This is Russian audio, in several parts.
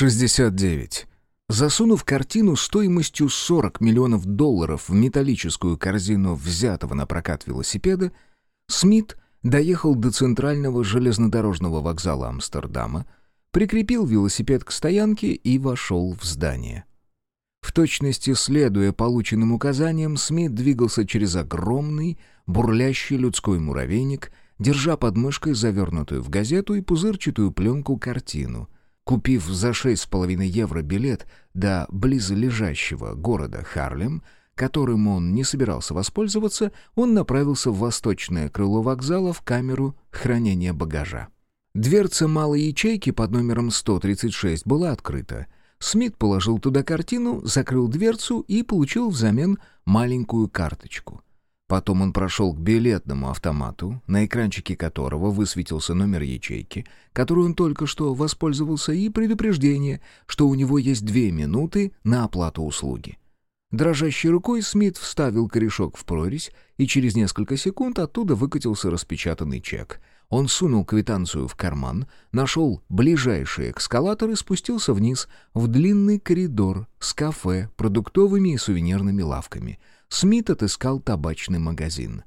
69. Засунув картину стоимостью 40 миллионов долларов в металлическую корзину взятого на прокат велосипеда, Смит доехал до центрального железнодорожного вокзала Амстердама, прикрепил велосипед к стоянке и вошел в здание. В точности следуя полученным указаниям, Смит двигался через огромный, бурлящий людской муравейник, держа под мышкой завернутую в газету и пузырчатую пленку картину. Купив за 6,5 евро билет до близлежащего города Харлем, которым он не собирался воспользоваться, он направился в восточное крыло вокзала в камеру хранения багажа. Дверца малой ячейки под номером 136 была открыта. Смит положил туда картину, закрыл дверцу и получил взамен маленькую карточку. Потом он прошел к билетному автомату, на экранчике которого высветился номер ячейки, которую он только что воспользовался, и предупреждение, что у него есть две минуты на оплату услуги. Дрожащей рукой Смит вставил корешок в прорезь, и через несколько секунд оттуда выкатился распечатанный чек. Он сунул квитанцию в карман, нашел ближайший эскалатор и спустился вниз в длинный коридор с кафе, продуктовыми и сувенирными лавками — Смит отыскал табачный магазин.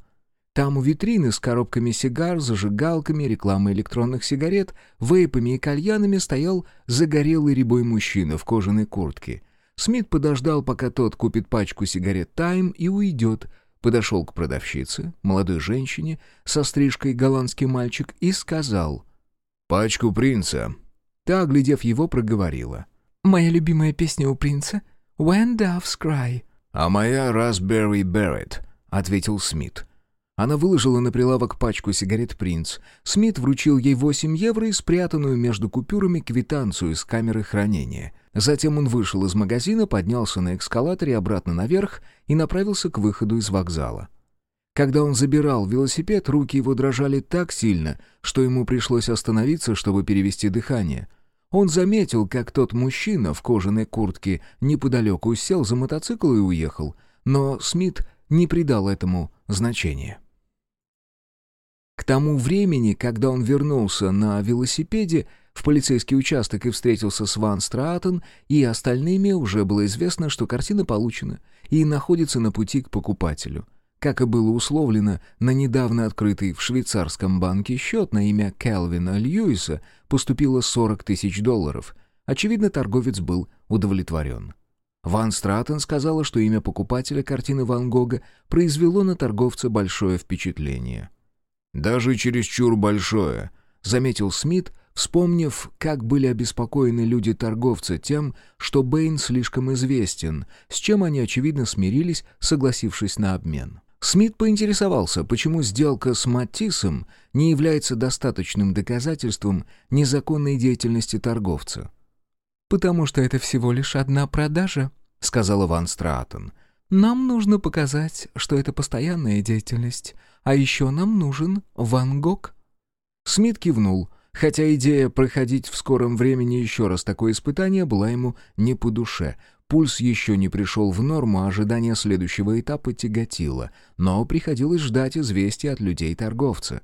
Там у витрины с коробками сигар, зажигалками, рекламой электронных сигарет, вейпами и кальянами стоял загорелый рябой мужчина в кожаной куртке. Смит подождал, пока тот купит пачку сигарет «Тайм» и уйдет. Подошел к продавщице, молодой женщине, со стрижкой голландский мальчик, и сказал «Пачку принца». Та, оглядев его, проговорила. «Моя любимая песня у принца — «When Doves Cry». «А моя Raspberry Barrett», — ответил Смит. Она выложила на прилавок пачку сигарет «Принц». Смит вручил ей 8 евро и спрятанную между купюрами квитанцию из камеры хранения. Затем он вышел из магазина, поднялся на эскалаторе обратно наверх и направился к выходу из вокзала. Когда он забирал велосипед, руки его дрожали так сильно, что ему пришлось остановиться, чтобы перевести дыхание — он заметил, как тот мужчина в кожаной куртке неподалеку сел за мотоцикл и уехал, но Смит не придал этому значения. К тому времени, когда он вернулся на велосипеде в полицейский участок и встретился с Ван Страатен и остальными, уже было известно, что картина получена и находится на пути к покупателю. Как и было условлено, на недавно открытый в швейцарском банке счет на имя Келвина Льюиса поступило 40 тысяч долларов. Очевидно, торговец был удовлетворен. Ван Стратен сказала, что имя покупателя картины Ван Гога произвело на торговца большое впечатление. «Даже чересчур большое», — заметил Смит, вспомнив, как были обеспокоены люди-торговцы тем, что Бэйн слишком известен, с чем они, очевидно, смирились, согласившись на обмен. Смит поинтересовался, почему сделка с Матисом не является достаточным доказательством незаконной деятельности торговца. «Потому что это всего лишь одна продажа», — сказала Ван Стратон. «Нам нужно показать, что это постоянная деятельность, а еще нам нужен Ван Гог». Смит кивнул, хотя идея проходить в скором времени еще раз такое испытание была ему не по душе, Пульс еще не пришел в норму, а ожидание следующего этапа тяготило, но приходилось ждать известия от людей-торговца.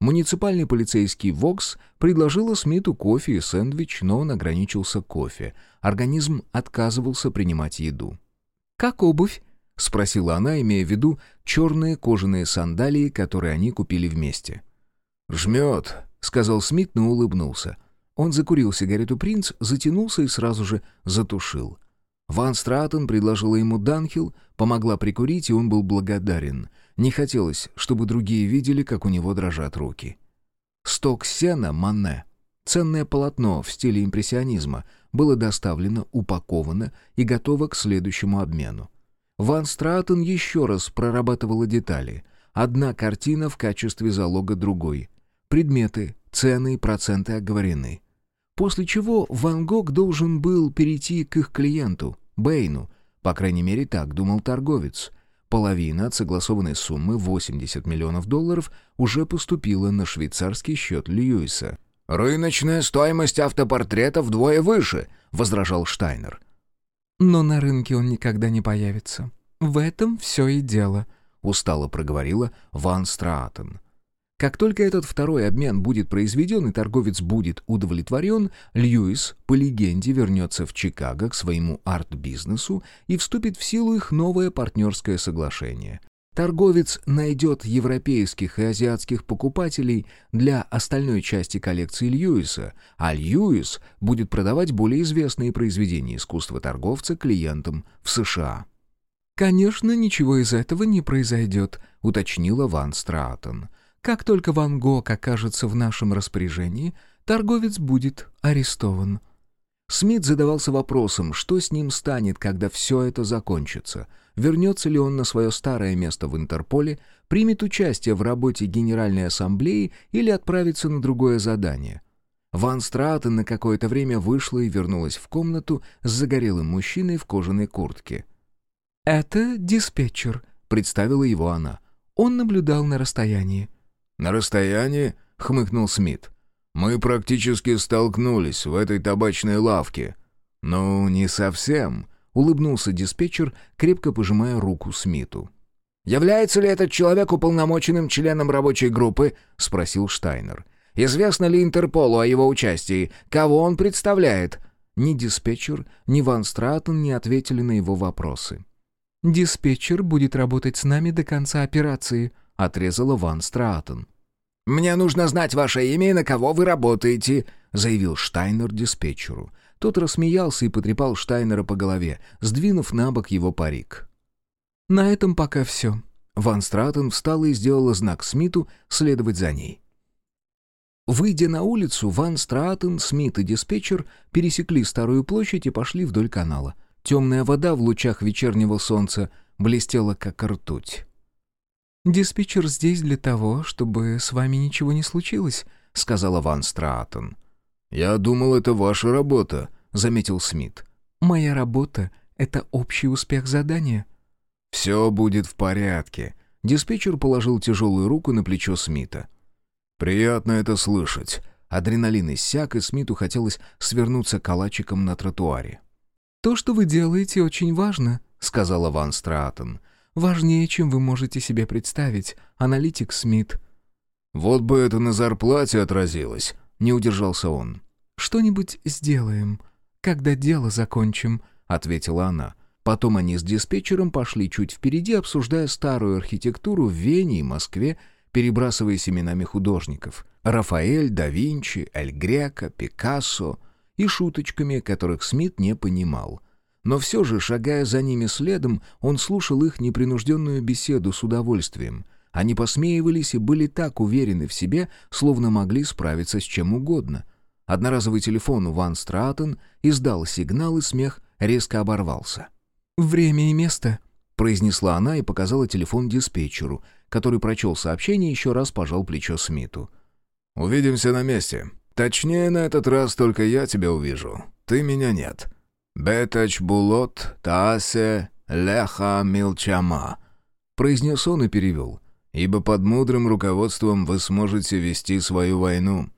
Муниципальный полицейский «Вокс» предложила Смиту кофе и сэндвич, но он ограничился кофе. Организм отказывался принимать еду. «Как обувь?» — спросила она, имея в виду черные кожаные сандалии, которые они купили вместе. «Жмет», — сказал Смит, но улыбнулся. Он закурил сигарету «Принц», затянулся и сразу же затушил — Ван Стратен предложила ему Данхил, помогла прикурить, и он был благодарен. Не хотелось, чтобы другие видели, как у него дрожат руки. Сток сена Манне, ценное полотно в стиле импрессионизма, было доставлено, упаковано и готово к следующему обмену. Ван Стратен еще раз прорабатывала детали. Одна картина в качестве залога другой. Предметы, цены и проценты оговорены. После чего Ван Гог должен был перейти к их клиенту, Бэйну. По крайней мере, так думал торговец. Половина от согласованной суммы 80 миллионов долларов уже поступила на швейцарский счет Льюиса. «Рыночная стоимость автопортрета вдвое выше», — возражал Штайнер. «Но на рынке он никогда не появится. В этом все и дело», — устало проговорила Ван Страатен. Как только этот второй обмен будет произведен и торговец будет удовлетворен, Льюис, по легенде, вернется в Чикаго к своему арт-бизнесу и вступит в силу их новое партнерское соглашение. Торговец найдет европейских и азиатских покупателей для остальной части коллекции Льюиса, а Льюис будет продавать более известные произведения искусства торговца клиентам в США. «Конечно, ничего из этого не произойдет», — уточнила Ван Страатон. Как только Ван Гог окажется в нашем распоряжении, торговец будет арестован». Смит задавался вопросом, что с ним станет, когда все это закончится. Вернется ли он на свое старое место в Интерполе, примет участие в работе Генеральной Ассамблеи или отправится на другое задание. Ван Стратен на какое-то время вышла и вернулась в комнату с загорелым мужчиной в кожаной куртке. «Это диспетчер», — представила его она. Он наблюдал на расстоянии. «На расстоянии?» — хмыкнул Смит. «Мы практически столкнулись в этой табачной лавке». «Ну, не совсем», — улыбнулся диспетчер, крепко пожимая руку Смиту. «Является ли этот человек уполномоченным членом рабочей группы?» — спросил Штайнер. «Известно ли Интерполу о его участии? Кого он представляет?» Ни диспетчер, ни Ван Стратон не ответили на его вопросы. «Диспетчер будет работать с нами до конца операции», — отрезала Ван Стратон. «Мне нужно знать ваше имя и на кого вы работаете», — заявил Штайнер диспетчеру. Тот рассмеялся и потрепал Штайнера по голове, сдвинув на бок его парик. «На этом пока все». Ван Стратен встала и сделала знак Смиту следовать за ней. Выйдя на улицу, Ван Стратен, Смит и диспетчер пересекли Старую площадь и пошли вдоль канала. Темная вода в лучах вечернего солнца блестела, как ртуть. «Диспетчер здесь для того, чтобы с вами ничего не случилось», — сказала Ван Страатон. «Я думал, это ваша работа», — заметил Смит. «Моя работа — это общий успех задания». «Все будет в порядке», — диспетчер положил тяжелую руку на плечо Смита. «Приятно это слышать». Адреналин иссяк, и Смиту хотелось свернуться калачиком на тротуаре. «То, что вы делаете, очень важно», — сказала Ван Страатон. Важнее, чем вы можете себе представить. Аналитик Смит». «Вот бы это на зарплате отразилось», — не удержался он. «Что-нибудь сделаем, когда дело закончим», — ответила она. Потом они с диспетчером пошли чуть впереди, обсуждая старую архитектуру в Вене и Москве, перебрасываясь именами художников. Рафаэль, да Винчи, Эль Греко, Пикассо и шуточками, которых Смит не понимал — но все же, шагая за ними следом, он слушал их непринужденную беседу с удовольствием. Они посмеивались и были так уверены в себе, словно могли справиться с чем угодно. Одноразовый телефон Ван Стратен издал сигнал, и смех резко оборвался. «Время и место», — произнесла она и показала телефон диспетчеру, который прочел сообщение и еще раз пожал плечо Смиту. «Увидимся на месте. Точнее, на этот раз только я тебя увижу. Ты меня нет». «Бетач булот таасе леха милчама», — произнес он и перевел, «ибо под мудрым руководством вы сможете вести свою войну».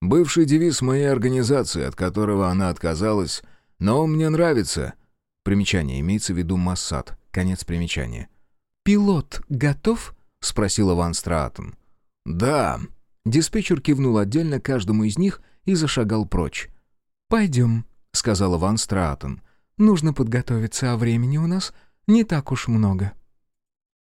Бывший девиз моей организации, от которого она отказалась, но он мне нравится. Примечание имеется в виду Массад. Конец примечания. «Пилот готов?» — спросила Ван Страатен. «Да». Диспетчер кивнул отдельно каждому из них и зашагал прочь. «Пойдем», — сказала Ван Страатен. «Нужно подготовиться, а времени у нас не так уж много».